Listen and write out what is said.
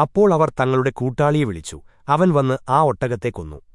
അപ്പോൾ അവർ തങ്ങളുടെ കൂട്ടാളിയെ വിളിച്ചു. അവൻ വന്ന് ആ ഒട്ടകത്തെ കൊന്നു.